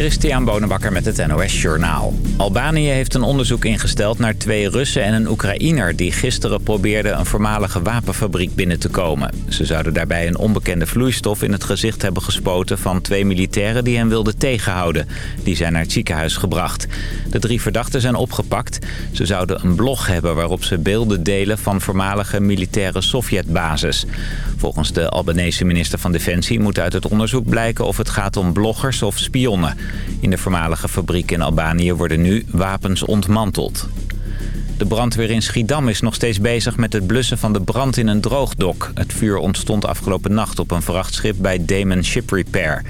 Christian Bonenbakker met het NOS Journaal. Albanië heeft een onderzoek ingesteld naar twee Russen en een Oekraïner... die gisteren probeerden een voormalige wapenfabriek binnen te komen. Ze zouden daarbij een onbekende vloeistof in het gezicht hebben gespoten... van twee militairen die hen wilden tegenhouden. Die zijn naar het ziekenhuis gebracht. De drie verdachten zijn opgepakt. Ze zouden een blog hebben waarop ze beelden delen... van voormalige militaire Sovjetbases. Volgens de Albanese minister van Defensie moet uit het onderzoek blijken... of het gaat om bloggers of spionnen. In de voormalige fabriek in Albanië worden nu wapens ontmanteld. De brandweer in Schiedam is nog steeds bezig met het blussen van de brand in een droogdok. Het vuur ontstond afgelopen nacht op een vrachtschip bij Damon Ship Repair.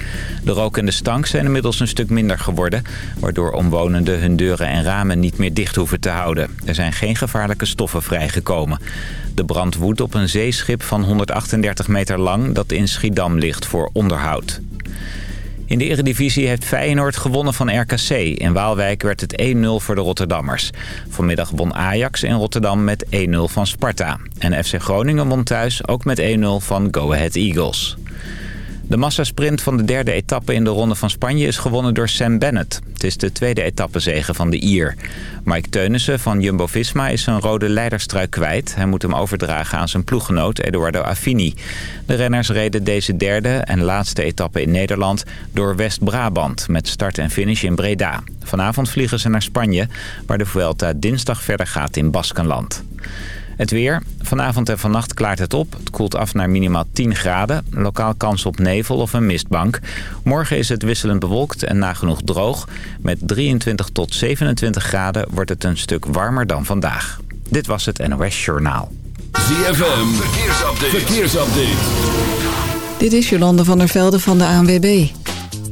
De rook en de stank zijn inmiddels een stuk minder geworden... waardoor omwonenden hun deuren en ramen niet meer dicht hoeven te houden. Er zijn geen gevaarlijke stoffen vrijgekomen. De brand woedt op een zeeschip van 138 meter lang dat in Schiedam ligt voor onderhoud. In de Eredivisie heeft Feyenoord gewonnen van RKC. In Waalwijk werd het 1-0 voor de Rotterdammers. Vanmiddag won Ajax in Rotterdam met 1-0 van Sparta. En FC Groningen won thuis ook met 1-0 van Go Ahead Eagles. De massasprint van de derde etappe in de Ronde van Spanje is gewonnen door Sam Bennett. Het is de tweede etappezege van de Ier. Mike Teunissen van Jumbo-Visma is zijn rode leiderstruik kwijt. Hij moet hem overdragen aan zijn ploeggenoot Eduardo Affini. De renners reden deze derde en laatste etappe in Nederland door West-Brabant... met start en finish in Breda. Vanavond vliegen ze naar Spanje, waar de Vuelta dinsdag verder gaat in Baskenland. Het weer. Vanavond en vannacht klaart het op. Het koelt af naar minimaal 10 graden. Lokaal kans op nevel of een mistbank. Morgen is het wisselend bewolkt en nagenoeg droog. Met 23 tot 27 graden wordt het een stuk warmer dan vandaag. Dit was het NOS Journaal. ZFM. Verkeersupdate. Verkeersupdate. Dit is Jolande van der Velde van de ANWB.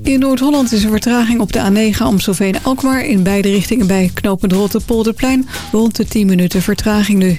In Noord-Holland is er vertraging op de A9 Amstelveen-Alkmaar... in beide richtingen bij knooppunt Rotterpolderplein... rond de 10 minuten vertraging nu.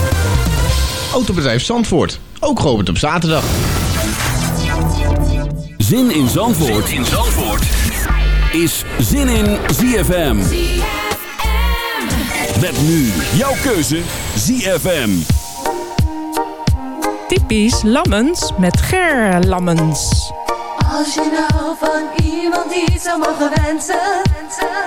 Autobedrijf Zandvoort. Ook geopend op zaterdag. Zin in Zandvoort, zin in Zandvoort. is Zin in ZFM. Met nu jouw keuze ZFM. Typisch Lammens met Ger Lammens. Als je nou van iemand iets zou mogen wensen, weet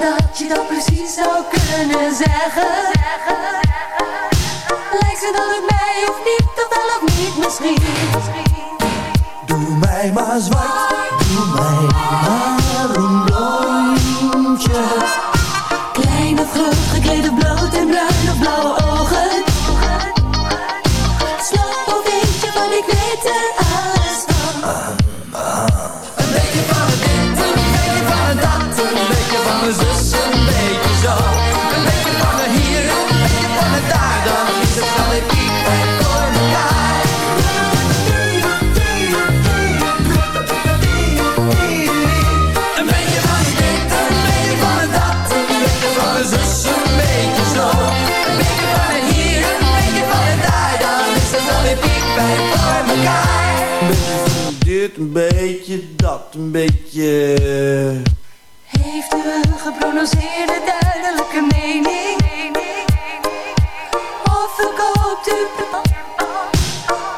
dat je dat precies zou kunnen zeggen. Lijkt ze dat het mij of niet, of wel of niet misschien. Doe mij maar zwart, doe mij maar een blondje een beetje dat, een beetje... Heeft u een geprononceerde duidelijke mening? Of verkoopt u...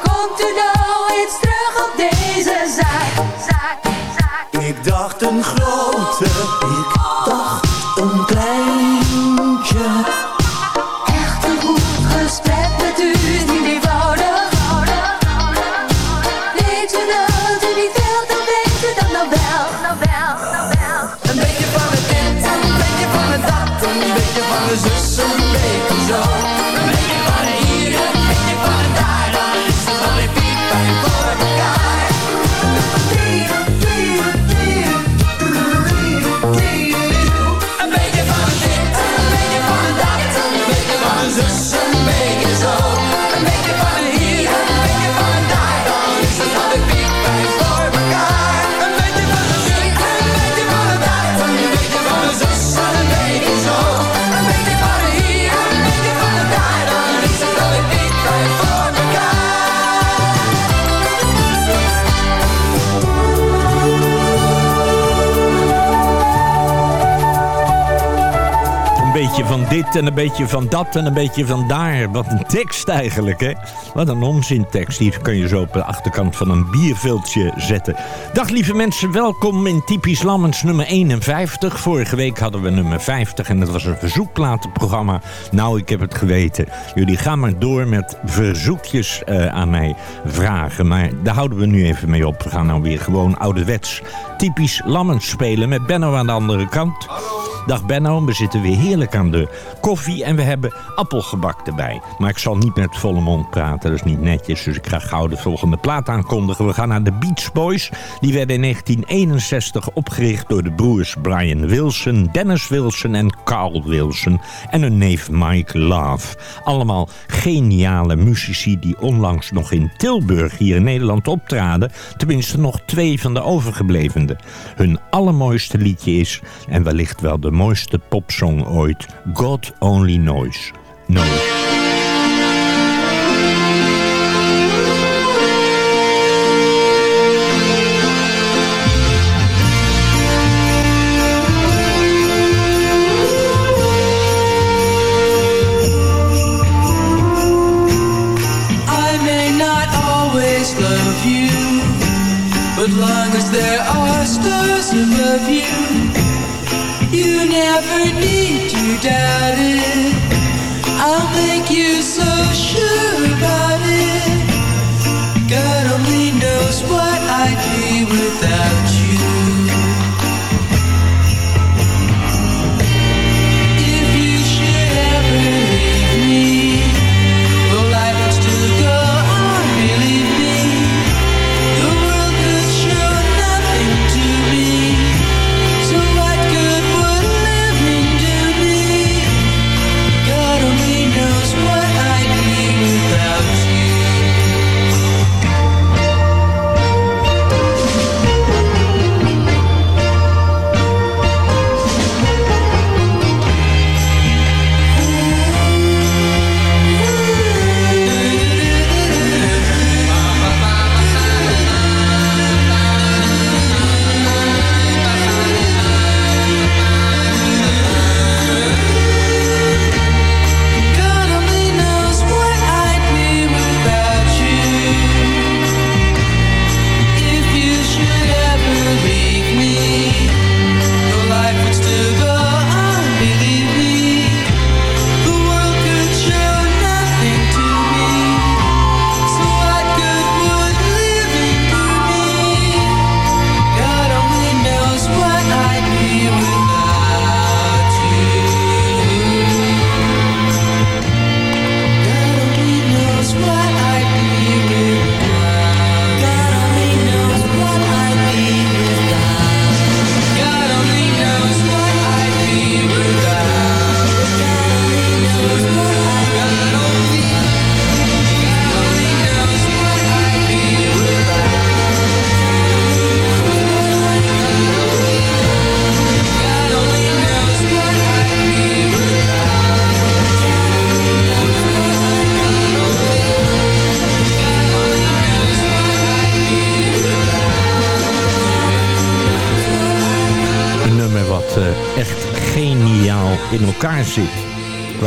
Komt u nou eens terug op deze zaak? Ik dacht een grote, en een beetje van dat en een beetje van daar. Wat een tekst eigenlijk, hè? Wat een onzintekst. Die kun je zo op de achterkant van een bierviltje zetten. Dag lieve mensen, welkom in Typisch Lammens nummer 51. Vorige week hadden we nummer 50 en dat was een verzoekplatenprogramma. Nou, ik heb het geweten. Jullie gaan maar door met verzoekjes uh, aan mij vragen. Maar daar houden we nu even mee op. We gaan nou weer gewoon ouderwets typisch Lammens spelen met Benno aan de andere kant. Dag Benno, we zitten weer heerlijk aan de koffie en we hebben appelgebak erbij. Maar ik zal niet met volle mond praten, dat is niet netjes. Dus ik ga gauw de volgende plaat aankondigen. We gaan naar de Beach Boys. Die werden in 1961 opgericht door de broers Brian Wilson, Dennis Wilson en Carl Wilson. En hun neef Mike Love. Allemaal geniale muzici die onlangs nog in Tilburg hier in Nederland optraden. Tenminste nog twee van de overgeblevenen. Hun allermooiste liedje is, en wellicht wel de mooiste popsong ooit. God Only Knows. Knows. But long as there are stars above you You never need to doubt it. I'll make you so sure about it. God only knows what I'd be without you.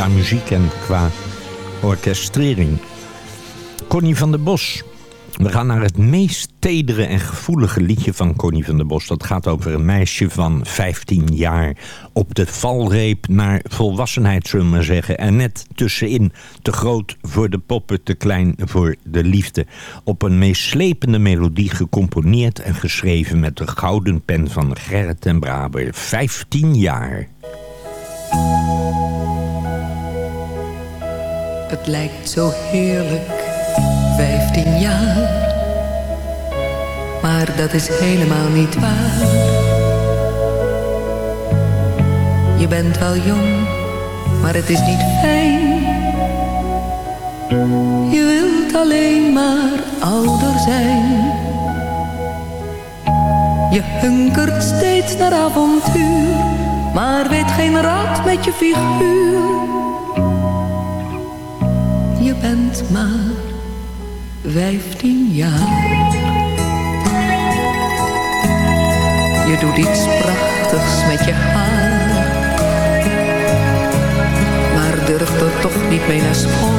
Muziek en qua orkestrering. Connie van der Bos. We gaan naar het meest tedere en gevoelige liedje van Connie van der Bos. Dat gaat over een meisje van 15 jaar op de valreep naar volwassenheid, zullen we maar zeggen. En net tussenin, te groot voor de poppen, te klein voor de liefde. Op een meeslepende melodie gecomponeerd en geschreven met de gouden pen van Gerrit en Braber. 15 jaar. Het lijkt zo heerlijk, 15 jaar. Maar dat is helemaal niet waar. Je bent wel jong, maar het is niet fijn. Je wilt alleen maar ouder zijn. Je hunkert steeds naar avontuur, maar weet geen raad met je figuur je bent maar vijftien jaar. Je doet iets prachtigs met je haar. durft er toch niet mee naar school.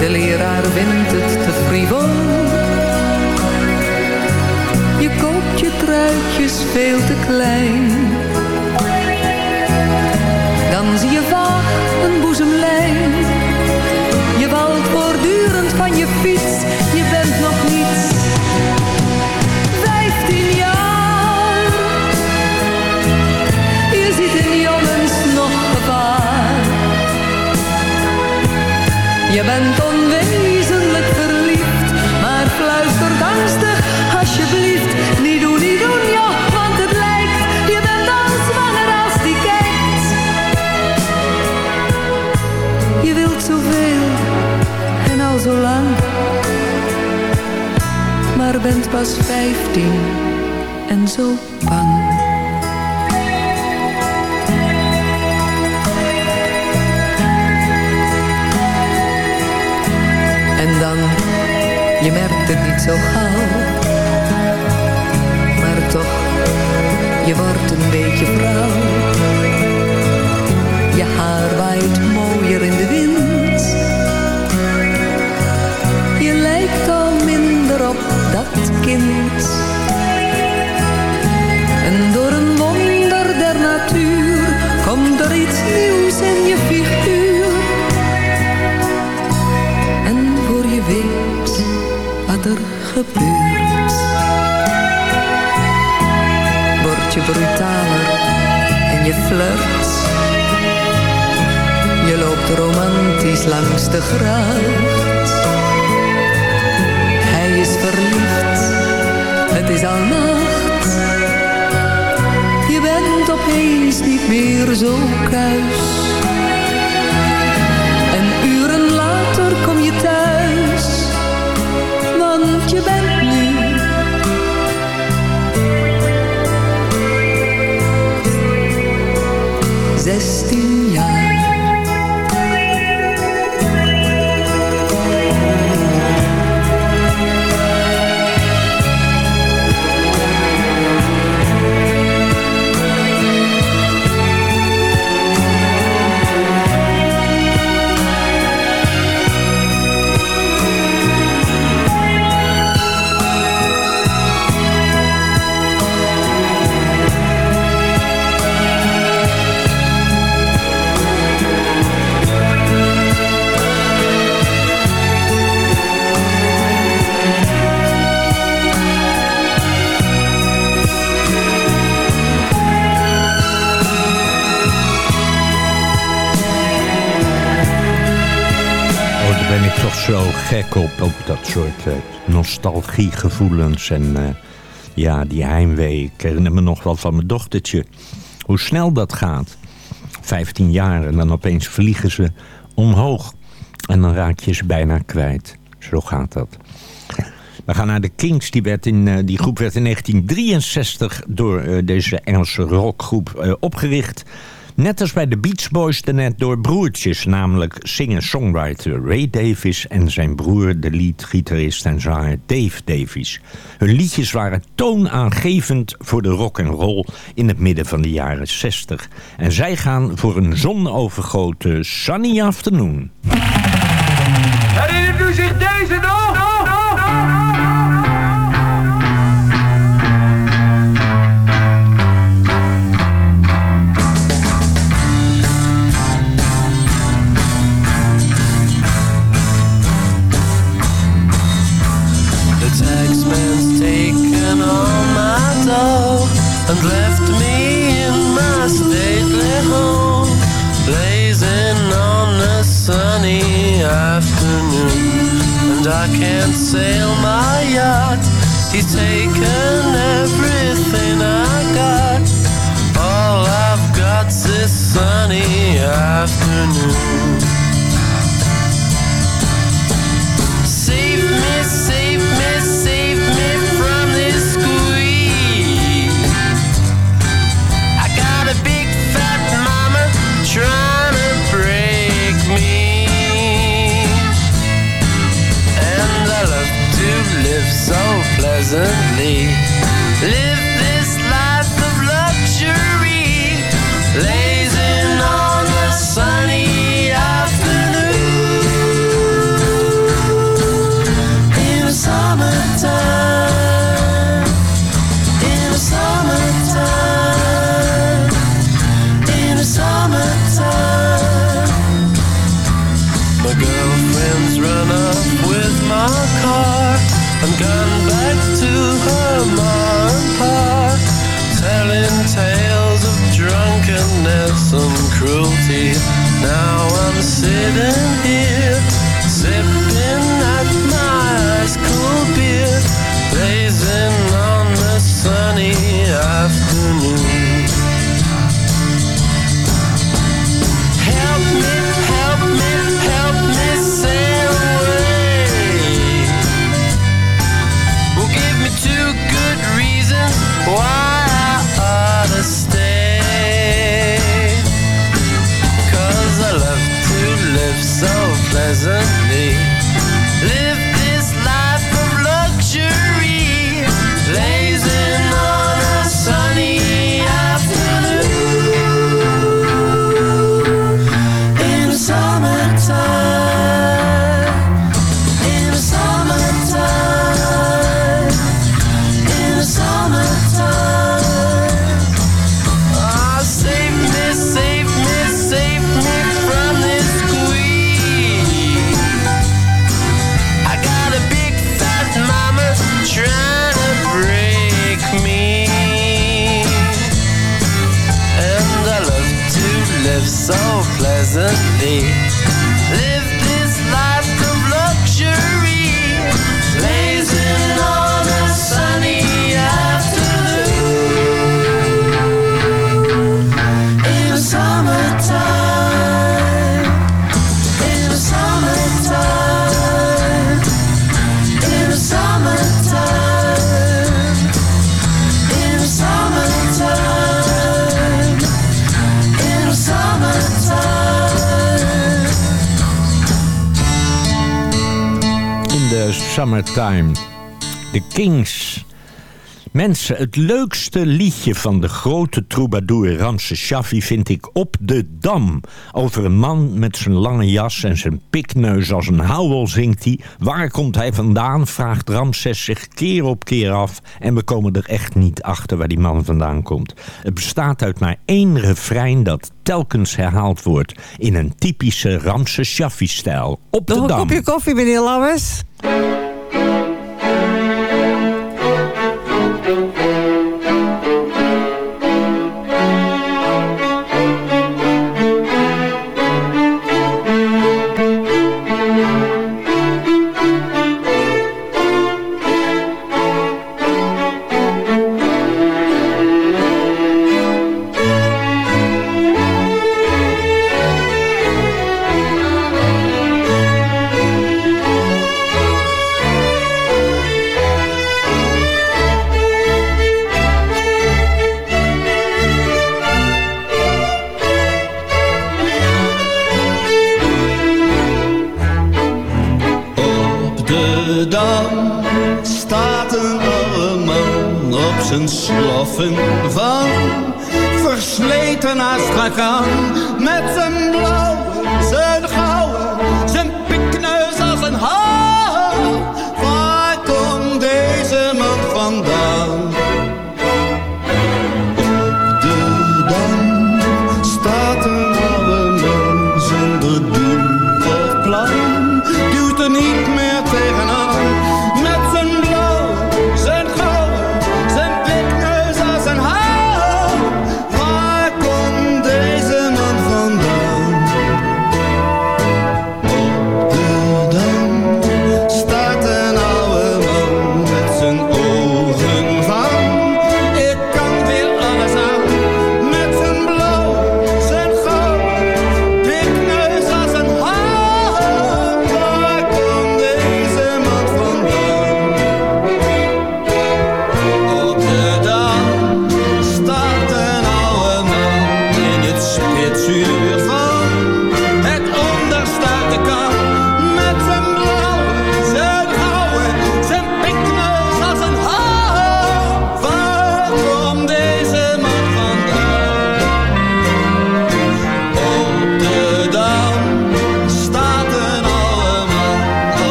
De leraar vindt het te frivol. Je koopt je truitjes veel te klein. Zie je vaag een boezemlijn. Je valt voortdurend van je fiets. Je bent nog niets. Vijftien jaar. Je ziet in jongens nog gevaar. Je bent onwezenlijk bent pas vijftien en zo bang. En dan, je merkt het niet zo gauw. Maar toch, je wordt een beetje vrouw. Je haar waait mooier in de wind. En door een wonder der natuur komt er iets nieuws in je figuur. En voor je weet wat er gebeurt. Word je brutaler en je flirt. Je loopt romantisch langs de gracht. Hij is verliefd, is al nacht. Je bent opeens niet meer zo kuis. En uren later kom je thuis, want je bent nu zestien gek op, dat soort eh, nostalgiegevoelens en eh, ja, die heimwee. Ik herinner me nog wel van mijn dochtertje. Hoe snel dat gaat. 15 jaar en dan opeens vliegen ze omhoog. En dan raak je ze bijna kwijt. Zo gaat dat. We gaan naar de Kings. Die, werd in, eh, die groep werd in 1963 door deze Engelse rockgroep opgericht. Net als bij de Beach Boys daarnet door broertjes. Namelijk singer-songwriter Ray Davis en zijn broer de leadgitarist en zanger Dave Davies. Hun liedjes waren toonaangevend voor de rock and roll in het midden van de jaren 60. En zij gaan voor een zonovergoten sunny afternoon. Herinnert u zich deze nog? Sail my yacht. Summertime. The Kings. Mensen, het leukste liedje van de grote troubadour Ramse Shaffi vind ik Op de Dam. Over een man met zijn lange jas en zijn pikneus als een houwel zingt hij. Waar komt hij vandaan, vraagt Ramses zich keer op keer af. En we komen er echt niet achter waar die man vandaan komt. Het bestaat uit maar één refrein dat telkens herhaald wordt. In een typische Ramse Shaffi-stijl. Op de Nog Dam. een kopje koffie, meneer Lammers. Bye. sloffen van versleten astrakan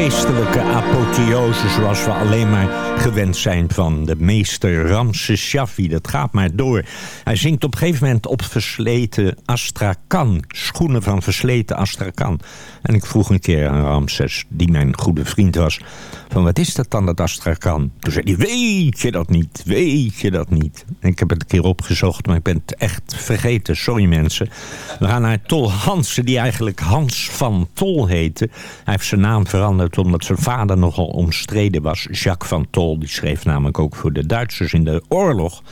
feestelijke apotheose zoals we alleen maar gewend zijn van de meester Ramses Shaffi. Dat gaat maar door. Hij zingt op een gegeven moment op versleten Astrakhan. Schoenen van versleten Astrakhan. En ik vroeg een keer aan Ramses, die mijn goede vriend was... van wat is dat dan, dat Astrakhan? Toen zei hij, weet je dat niet? Weet je dat niet? Ik heb het een keer opgezocht, maar ik ben het echt vergeten. Sorry mensen. We gaan naar Tol Hansen, die eigenlijk Hans van Tol heette. Hij heeft zijn naam veranderd omdat zijn vader nogal omstreden was. Jacques van Tol, die schreef namelijk ook voor de Duitsers in de oorlog.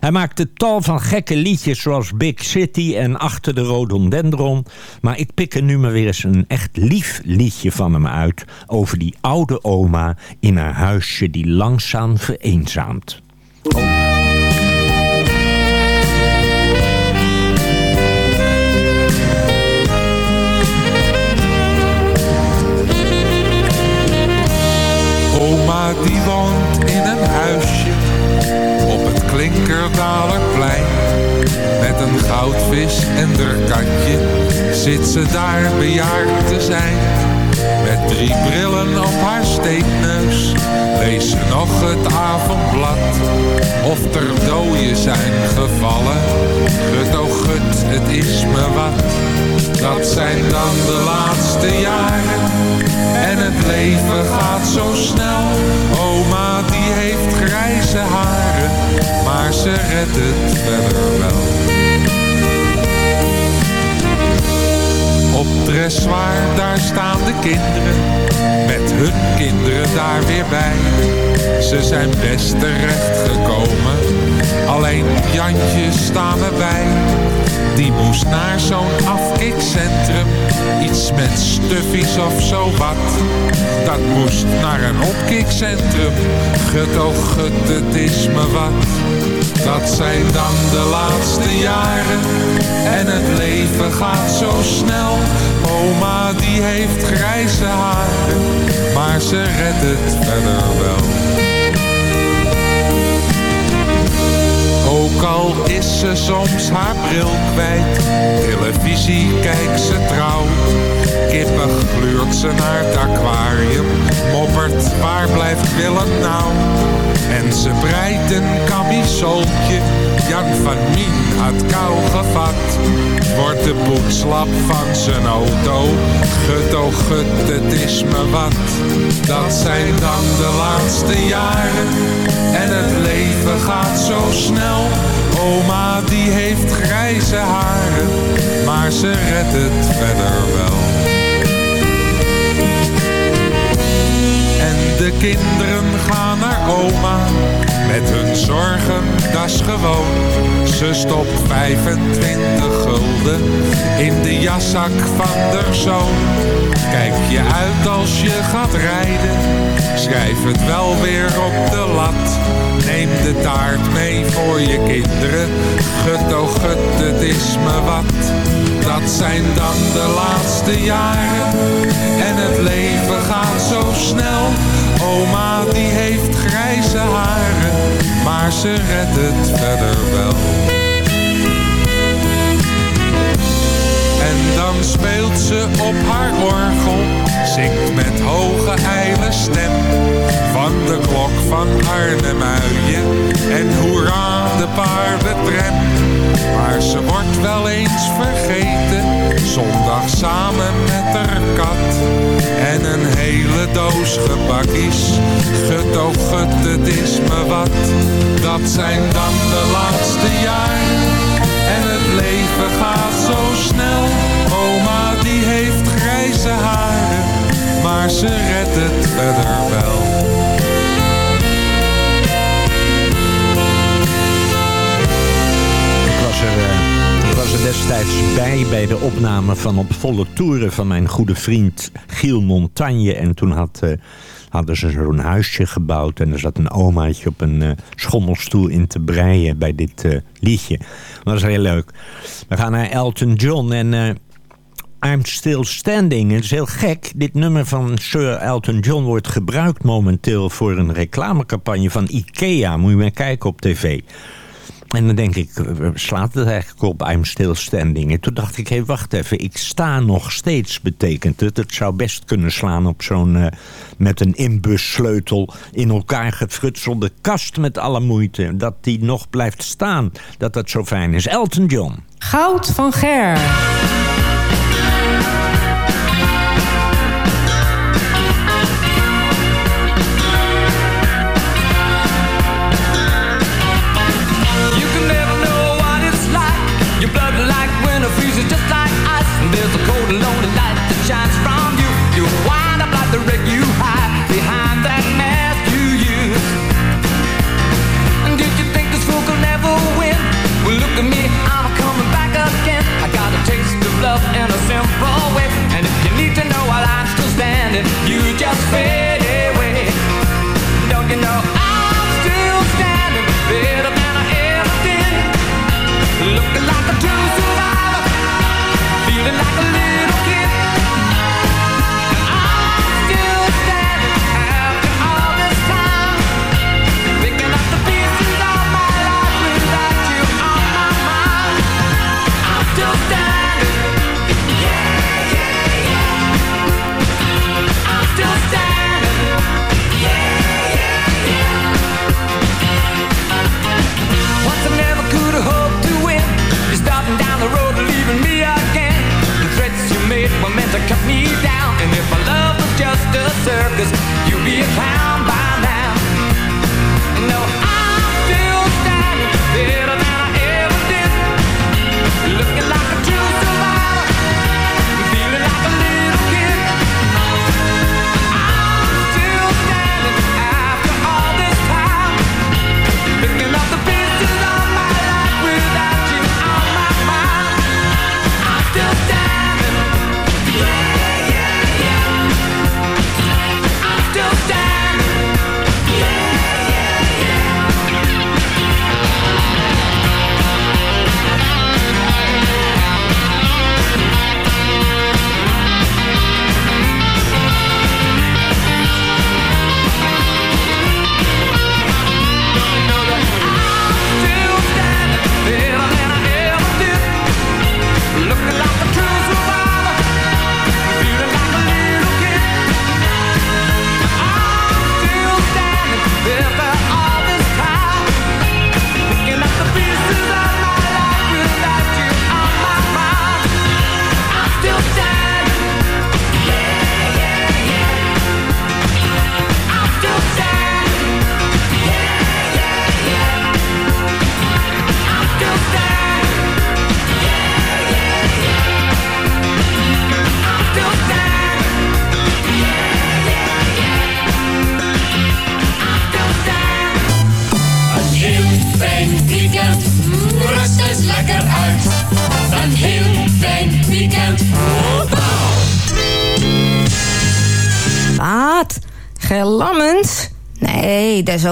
Hij maakte tal van gekke liedjes zoals Big City en Achter de Rhododendron. Maar ik pik er nu maar weer eens een echt lief liedje van hem uit... over die oude oma in haar huisje die langzaam vereenzaamt. Met een goudvis en der katje zit ze daar bejaard te zijn. Met drie brillen op haar steekneus leest ze nog het avondblad. Of er dooien zijn gevallen, gut oh gut, het is me wat. Dat zijn dan de laatste jaren en het leven gaat zo snel. Oma die heeft grijze haren, maar ze redt het verder wel. Op dressoir, daar staan de kinderen, met hun kinderen daar weer bij. Ze zijn best terecht gekomen, alleen Jantje staan erbij. Die moest naar zo'n afkikcentrum, iets met stuffies of zo wat. Dat moest naar een opkikcentrum, gut oh gut, het is me wat. Dat zijn dan de laatste jaren en het leven gaat zo snel. Oma die heeft grijze haren, maar ze redt het verder wel. Ook al is ze soms haar bril kwijt, televisie kijkt ze trouw. Kippig gluurt ze naar het aquarium, moppert waar blijft Willem nou? En ze breidt een camisoltje, Jan van Mien had kou gevat. Wordt de poetslap van zijn auto, gut oh gut, het is me wat. Dat zijn dan de laatste jaren en het leven gaat zo snel. Oma die heeft grijze haren, maar ze redt het verder wel. De kinderen gaan naar oma, met hun zorgen, dat is gewoon. Ze stopt 25 gulden in de jaszak van der zoon. Kijk je uit als je gaat rijden, schrijf het wel weer op de lat. Neem de taart mee voor je kinderen, gut oh gut, het is me wat. Dat zijn dan de laatste jaren en het leven gaat zo snel. Oma die heeft grijze haren, maar ze redt het verder wel. En dan speelt ze op haar orgel, zingt met hoge ijle stem. Van de klok van Arnhemuiden en hoera de paardentram. Maar ze wordt wel eens vergeten, zondag samen met haar kat. En een hele doos oh gut, het is me wat. Dat zijn dan de laatste jaren en het leven gaat zo snel. Oma die heeft grijze haren, maar ze redt het verder wel. Ik was er, destijds bij bij de opname van Op Volle Toeren van mijn goede vriend Giel Montagne. En toen had, eh, hadden ze zo'n huisje gebouwd en er zat een omaatje op een eh, schommelstoel in te breien bij dit eh, liedje. Dat was heel leuk. We gaan naar Elton John en... I'm Still Standing. Het is heel gek. Dit nummer van Sir Elton John wordt gebruikt momenteel voor een reclamecampagne van Ikea. Moet je maar kijken op tv. En dan denk ik, eh, slaat het eigenlijk op, I'm still standing. En toen dacht ik, hé, hey, wacht even, ik sta nog steeds, betekent het. Het zou best kunnen slaan op zo'n, eh, met een inbussleutel... in elkaar gefrutselde kast met alle moeite. Dat die nog blijft staan, dat dat zo fijn is. Elton John. Goud van Ger.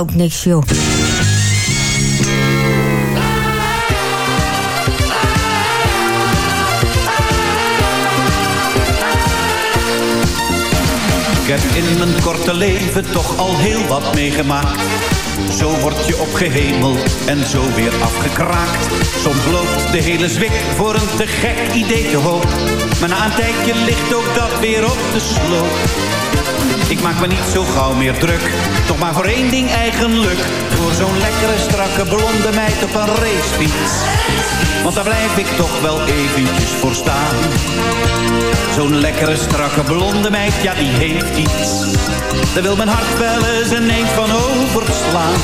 Ook niks, joh. Ik heb in mijn korte leven toch al heel wat meegemaakt. Zo word je opgehemeld en zo weer afgekraakt. Soms loopt de hele zwik voor een te gek idee te hoog. Maar na een tijdje ligt ook dat weer op de sloop. Ik maak me niet zo gauw meer druk, toch maar voor één ding eigenlijk. Voor zo'n lekkere strakke blonde meid op een racefiets. Want daar blijf ik toch wel eventjes voor staan. Zo'n lekkere strakke blonde meid, ja die heeft iets. Daar wil mijn hart wel eens ineens van overslaan.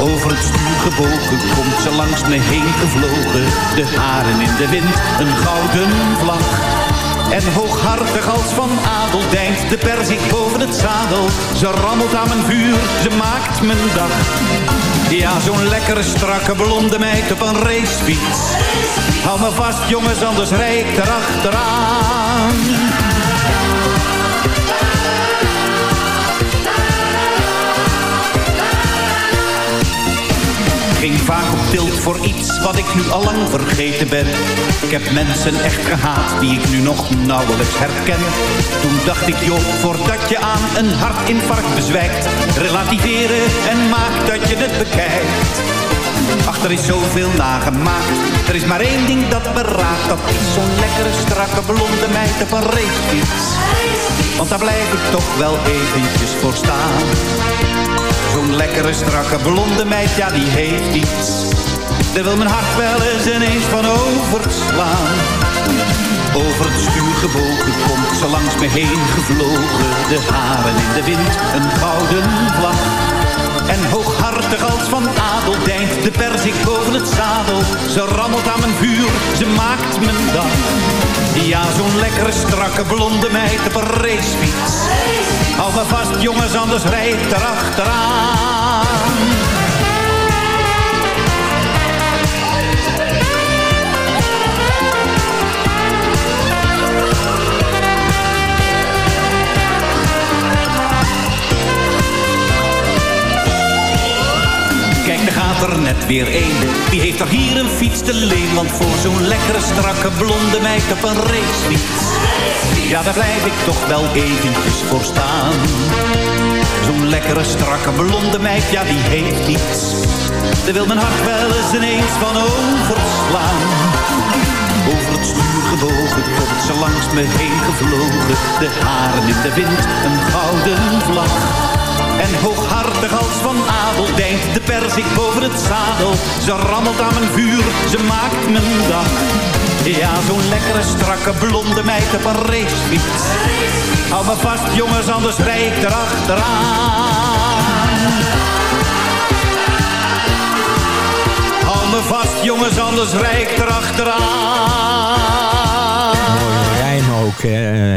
Over het stuur gebogen komt ze langs me heen gevlogen. De haren in de wind, een gouden vlag. En hooghartig als van adel dijnt de perzik boven het zadel. Ze rammelt aan mijn vuur, ze maakt mijn dag. Ja, zo'n lekkere strakke blonde meid op een racefiets. Hou me vast jongens, anders rij ik erachteraan. Ging vaak op tilt voor iets wat ik nu al lang vergeten ben. Ik heb mensen echt gehaat die ik nu nog nauwelijks herken. Toen dacht ik, joh, voordat je aan een hartinfarct bezwijkt. Relativeren en maak dat je het bekijkt. Ach, er is zoveel nagemaakt. Er is maar één ding dat me raakt. Dat is zo'n lekkere, strakke, blonde meid een racefiets. Want daar blijf ik toch wel eventjes voor staan. Zo'n lekkere, strakke, blonde meid, ja die heeft iets. Daar wil mijn hart wel eens ineens van overslaan. Over het stuur gebogen komt ze langs me heen gevlogen. De haren in de wind, een gouden vlag. En hooghartig als van adel deint de perzik boven het zadel. Ze rammelt aan mijn vuur, ze maakt mijn dag. Ja, zo'n lekkere strakke blonde meid op een racefiets. Hou me vast jongens, anders rijd ik erachteraan. Kijk, daar gaat er net weer één. Die heeft toch hier een fiets te leen. Want voor zo'n lekkere strakke blonde meid op een racefiets. Ja, daar blijf ik toch wel eventjes voor staan. Zo'n lekkere strakke blonde meid, ja die heeft iets. Daar wil mijn hart wel eens ineens van overslaan. Over het stuur gebogen komt ze langs me heen gevlogen. De haren in de wind, een gouden vlag. En hooghartig als van adel deint de persik boven het zadel. Ze rammelt aan mijn vuur, ze maakt mijn dag. Ja, zo'n lekkere strakke blonde meid op een racefiets. Hou me vast jongens, anders rijd ik erachteraan. Hou me vast jongens, anders rijd ik erachteraan. Ook, hè.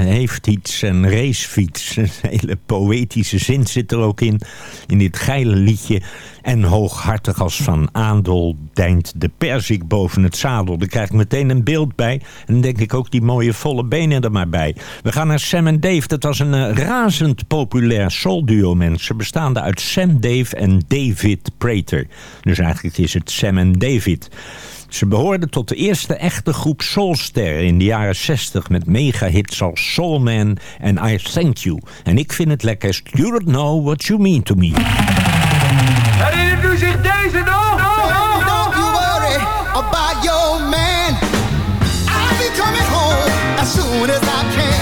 heeft iets, een racefiets. Een hele poëtische zin zit er ook in, in dit geile liedje. En hooghartig als van aandel deint de perzik boven het zadel. Daar krijg ik meteen een beeld bij. En dan denk ik ook die mooie volle benen er maar bij. We gaan naar Sam en Dave. Dat was een eh, razend populair soulduo mensen. Bestaande uit Sam Dave en David Prater. Dus eigenlijk is het Sam en David. Ze behoorden tot de eerste echte groep soulsterren in de jaren 60 met megahits als Soul Man en I Thank You. En ik vind het lekkerst You Don't Know What You Mean To Me. Herinnert u zich deze nog? Don't you worry about your man. I'll be coming home as soon as I can.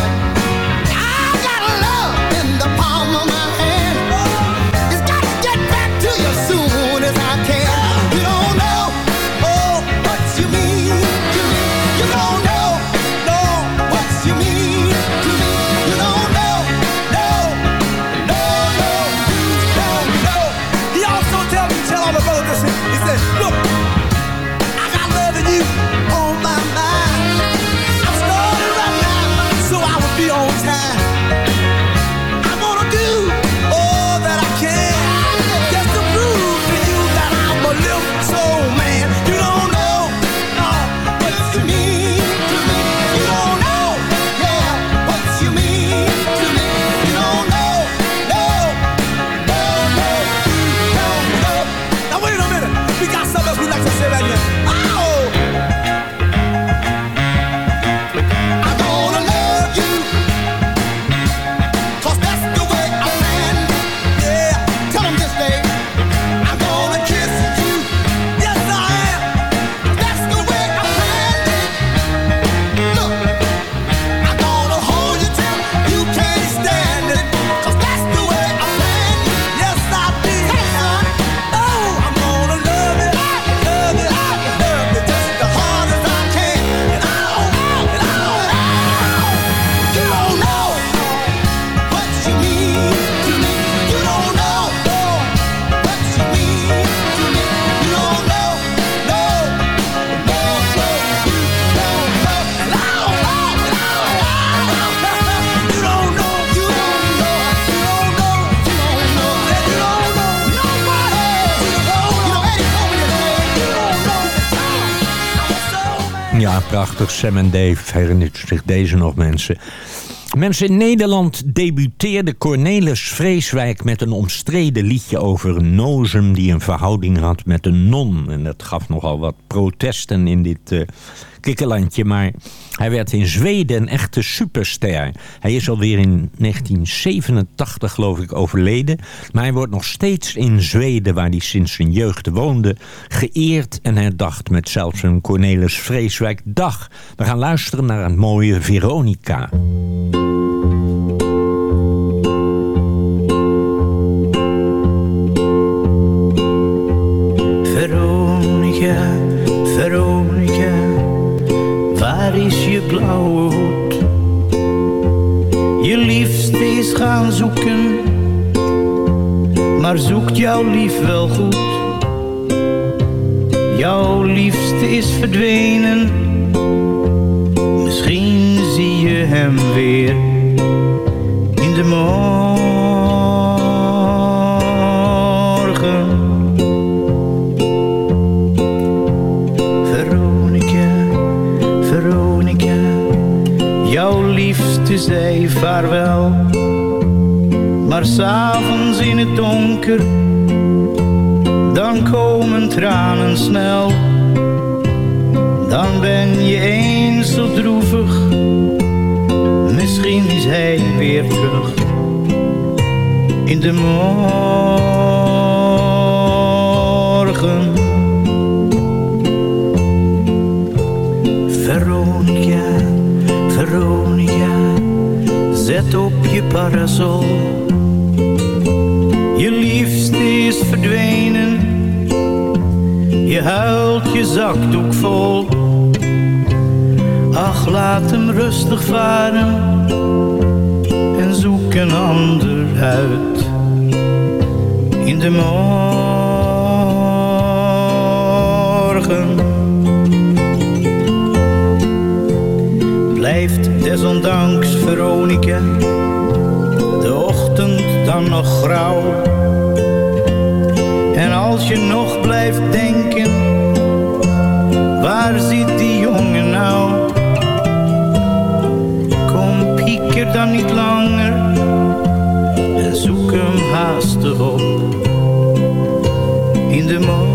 Sam en Dave, herinnert zich deze nog mensen. Mensen in Nederland debuteerde Cornelis Vreeswijk met een omstreden liedje over een nozem die een verhouding had met een non. En dat gaf nogal wat protesten in dit uh, kikkerlandje. Maar hij werd in Zweden een echte superster. Hij is alweer in 1987 geloof ik overleden. Maar hij wordt nog steeds in Zweden, waar hij sinds zijn jeugd woonde, geëerd en herdacht met zelfs een Cornelis Vreeswijk dag. We gaan luisteren naar een mooie. Veronica, blauwe hoed? Je liefste is gaan zoeken, maar zoekt jouw lief wel goed? Jouw liefste is verdwenen, misschien zie je hem weer in de morgen. Liefste zei vaarwel. Maar s'avonds in het donker, dan komen tranen snel. Dan ben je eens zo droevig, misschien is hij weer terug. In de morgen. Zet op je parasol. Je liefste is verdwenen, je huilt je zakdoek vol. Ach, laat hem rustig varen en zoek een ander uit in de morgen. Desondanks Veronica, de ochtend dan nog grauw. En als je nog blijft denken, waar zit die jongen nou? Kom, pieker dan niet langer en zoek hem haastig op in de morgen.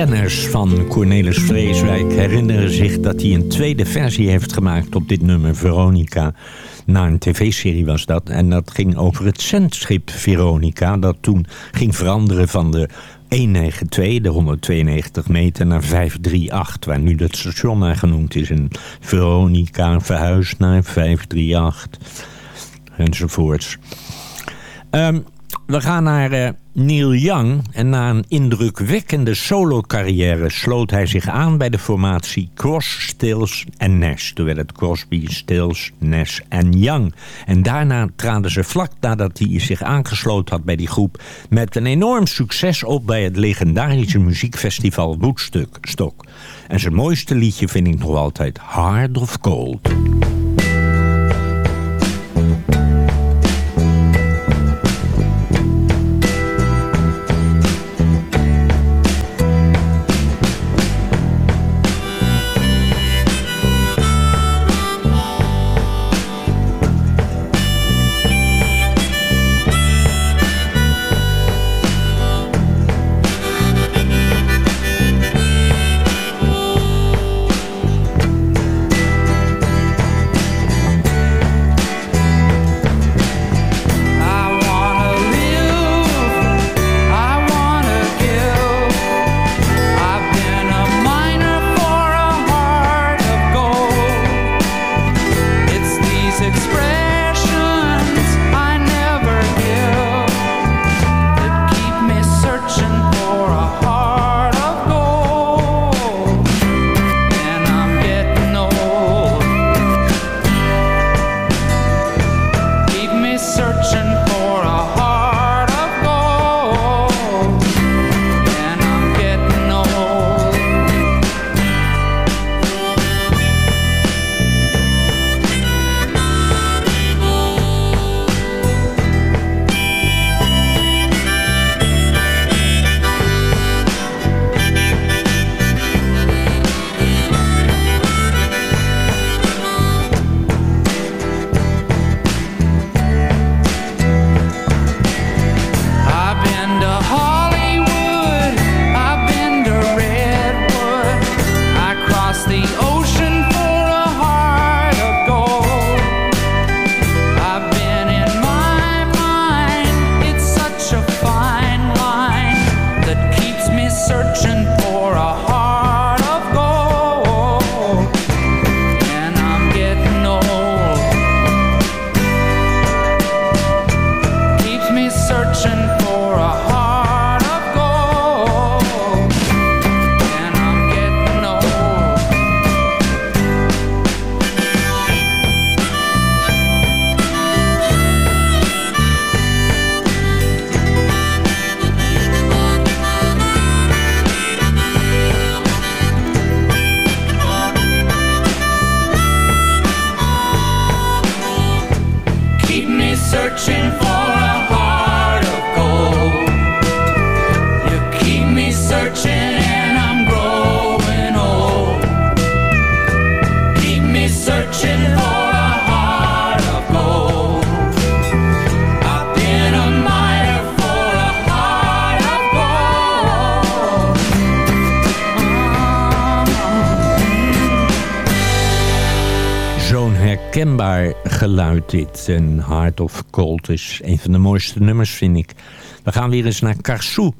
Kenners van Cornelis Vreeswijk herinneren zich dat hij een tweede versie heeft gemaakt op dit nummer Veronica. Na een tv-serie was dat. En dat ging over het zendschip Veronica. Dat toen ging veranderen van de 192, de 192 meter, naar 538. Waar nu het station naar genoemd is. En Veronica verhuisd naar 538. Enzovoorts. Um, we gaan naar uh, Neil Young. En na een indrukwekkende solo-carrière sloot hij zich aan bij de formatie Cross, Stills en Nash. Toen werd het Crosby, Stills, Nash en Young. En daarna traden ze vlak nadat hij zich aangesloten had bij die groep... met een enorm succes op bij het legendarische muziekfestival Woodstock. En zijn mooiste liedje vind ik nog altijd Hard of Cold. Geluid dit. En Heart of Cold is een van de mooiste nummers, vind ik. We gaan weer eens naar Karsou.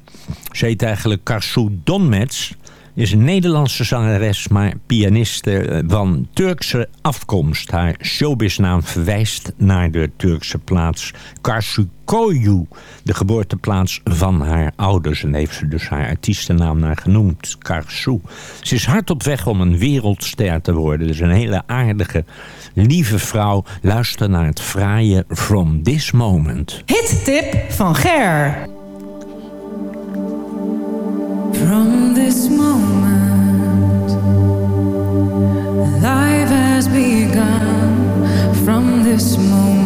Ze heet eigenlijk Karsou Donmets. Is een Nederlandse zangeres, maar pianiste eh, van Turkse afkomst. Haar showbiznaam verwijst naar de Turkse plaats Karsikoyu, de geboorteplaats van haar ouders. En heeft ze dus haar artiestennaam naar genoemd, Karsou. Ze is hard op weg om een wereldster te worden. Dus een hele aardige, lieve vrouw. Luister naar het fraaie From This Moment. Hittip van Ger. From this moment,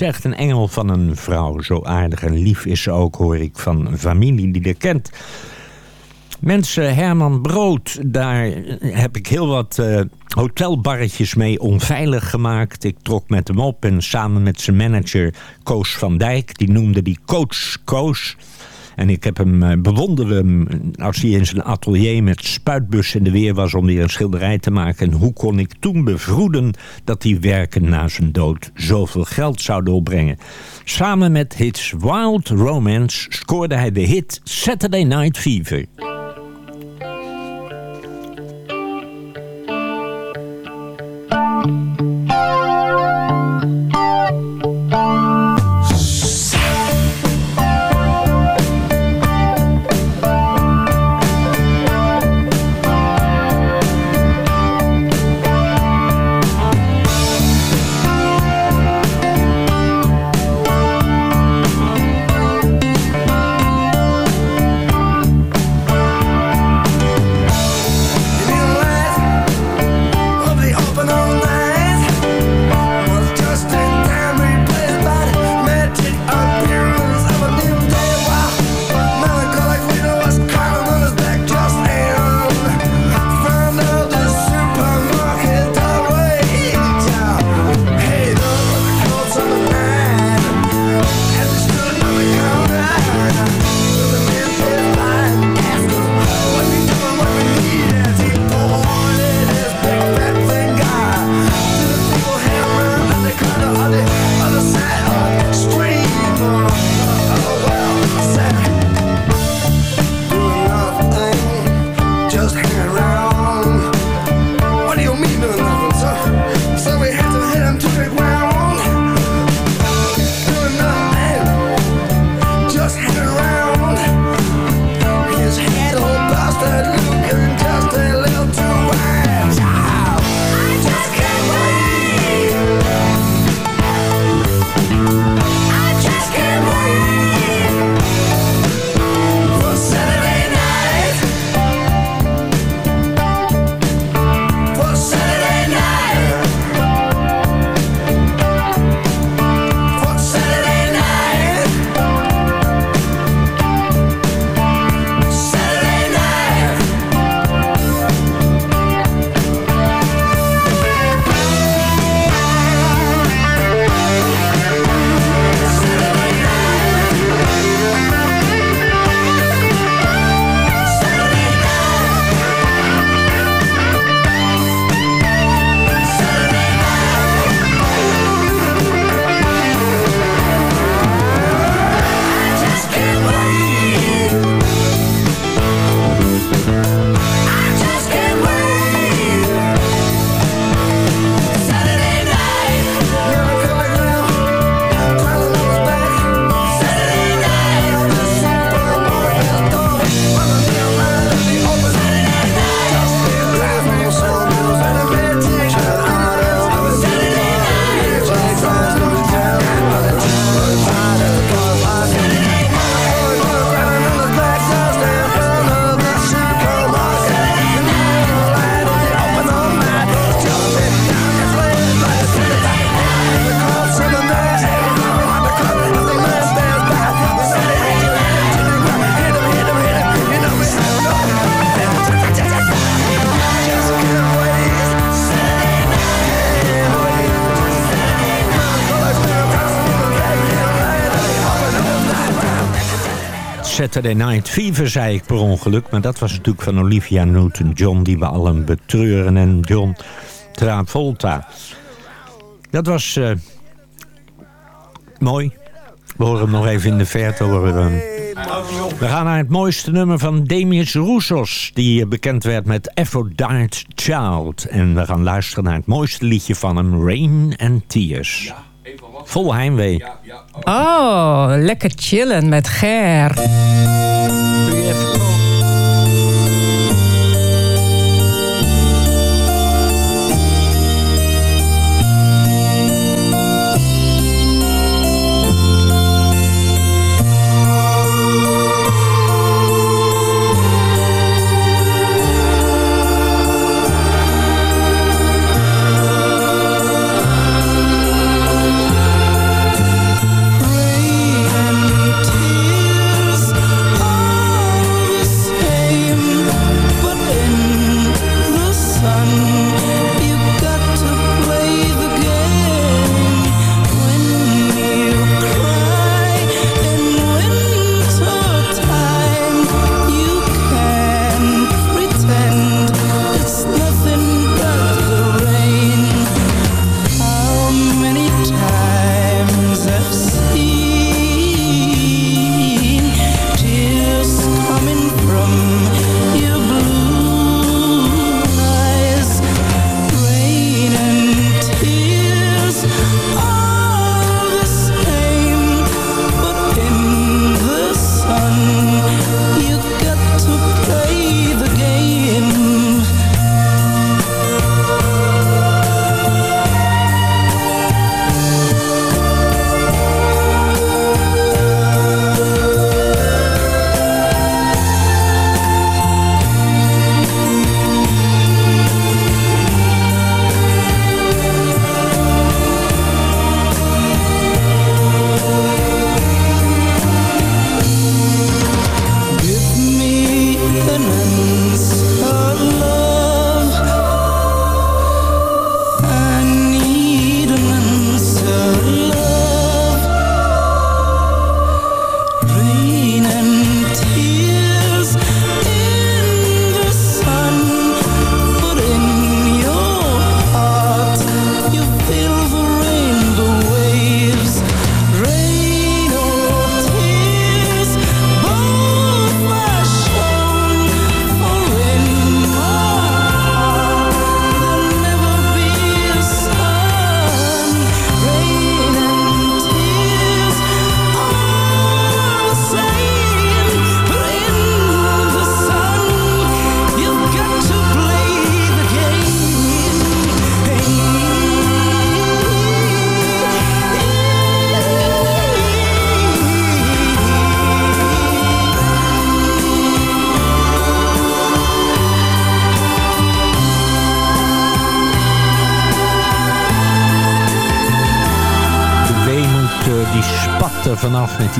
echt een engel van een vrouw. Zo aardig en lief is ze ook, hoor ik van een familie die er kent. Mensen, Herman Brood, daar heb ik heel wat eh, hotelbarretjes mee onveilig gemaakt. Ik trok met hem op en samen met zijn manager Koos van Dijk, die noemde die Coach Koos. En ik heb hem eh, bewonderen als hij in zijn atelier met spuitbus in de weer was om weer een schilderij te maken. En hoe kon ik toen bevroeden dat die werken na zijn dood zoveel geld zouden opbrengen. Samen met hits Wild Romance scoorde hij de hit Saturday Night Fever. Saturday Night Fever, zei ik per ongeluk. Maar dat was natuurlijk van Olivia Newton-John, die we allen betreuren. En John Travolta. Dat was eh, mooi. We horen hem nog even in de verte. Horen we, gaan naar het mooiste nummer van Demius Roussos... die eh, bekend werd met Aphrodite Child. En we gaan luisteren naar het mooiste liedje van hem... Rain and Tears. Vol heimwee. Oh, lekker chillen met Ger.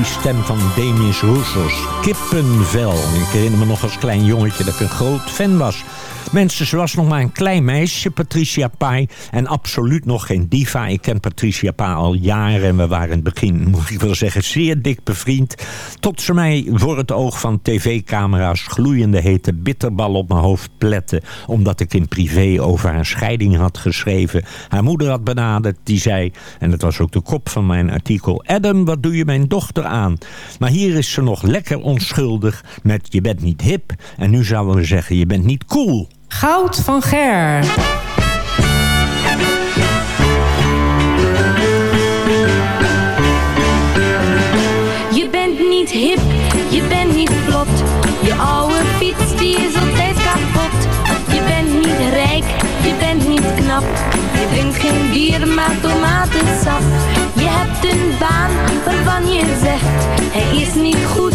Die stem van Demis Roussos. Kippenvel. Ik herinner me nog als klein jongetje dat ik een groot fan was. Mensen, ze was nog maar een klein meisje, Patricia Pai. En absoluut nog geen diva. Ik ken Patricia Pai al jaren. En we waren in het begin, moet ik wel zeggen, zeer dik bevriend. Tot ze mij voor het oog van tv-camera's gloeiende hete bitterbal op mijn hoofd plette. Omdat ik in privé over haar scheiding had geschreven. Haar moeder had benaderd. Die zei, en dat was ook de kop van mijn artikel... Adam, wat doe je mijn dochter aan? Maar hier is ze nog lekker onschuldig met je bent niet hip. En nu zouden we zeggen, je bent niet cool. Goud van Ger. Je bent niet hip, je bent niet vlot. Je oude fiets die is altijd kapot. Je bent niet rijk, je bent niet knap. Je drinkt geen bier, maar tomatensap. Je hebt een baan waarvan je zegt: hij is niet goed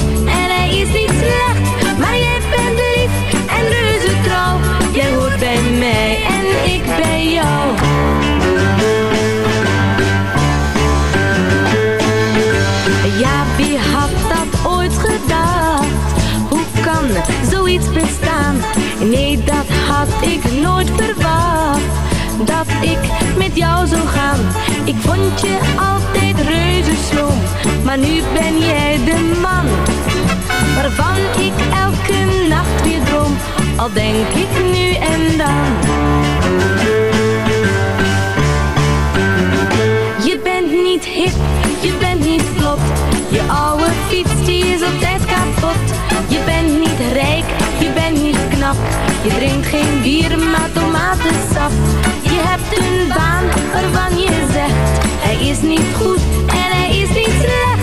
Ja, wie had dat ooit gedacht? Hoe kan zoiets bestaan? Nee, dat had ik nooit verwacht. Dat ik met jou zou gaan. Ik vond je altijd reuze slom, Maar nu ben jij de man. Waarvan ik elke nacht weer droom. Al denk ik nu en dan. Niet hip, je bent niet vlot. Je oude fiets die is altijd kapot. Je bent niet rijk, je bent niet knap. Je drinkt geen bier, maar tomatensap. Je hebt een baan waarvan je zegt, hij is niet goed en hij is niet slecht.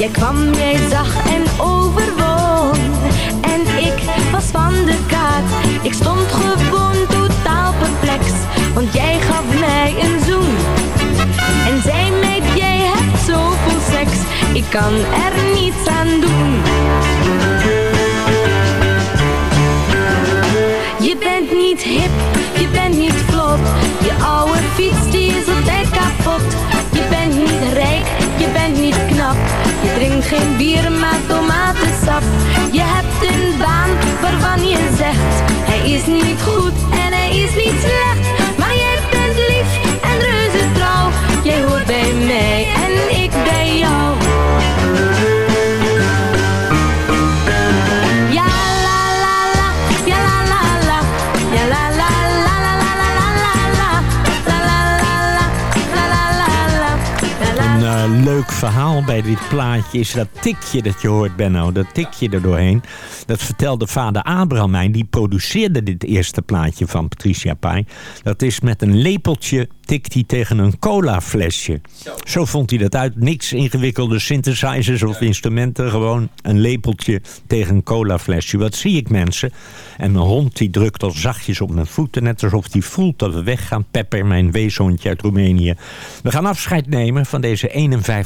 Jij kwam, jij zag en overwon. En ik was van de kaart. Ik stond gewoon totaal perplex. Want jij gaf mij een zoen. En zei mij, jij hebt zoveel seks. Ik kan er niets aan doen. Je bent niet hip, je bent niet vlot. Je oude fiets die is altijd kapot. Je drinkt geen bier, maar tomatensap. Je hebt een baan waarvan je zegt, hij is niet goed en hij is niet slecht. Maar jij bent lief en reuze trouw. Jij hoort bij mij en ik bij jou. Leuk verhaal bij dit plaatje is dat tikje dat je hoort, Benno. Dat tikje er doorheen. Dat vertelde vader Abraham mij. Die produceerde dit eerste plaatje van Patricia Pai. Dat is met een lepeltje tikt hij tegen een colaflesje. Zo vond hij dat uit. Niks ingewikkelde synthesizers of instrumenten. Gewoon een lepeltje tegen een colaflesje. Wat zie ik mensen? En mijn hond die drukt al zachtjes op mijn voeten. Net alsof hij voelt dat we weggaan. Pepper, mijn weeshondje uit Roemenië. We gaan afscheid nemen van deze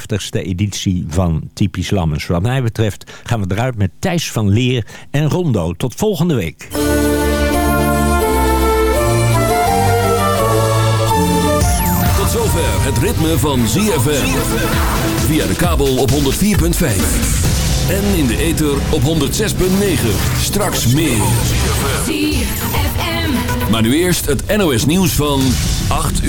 51ste editie van Typisch Lammens. Wat mij betreft gaan we eruit met Thijs van Leer en Rondo. Tot volgende week. Tot zover het ritme van ZFM. Via de kabel op 104.5. En in de ether op 106.9. Straks meer. Maar nu eerst het NOS nieuws van 8 uur.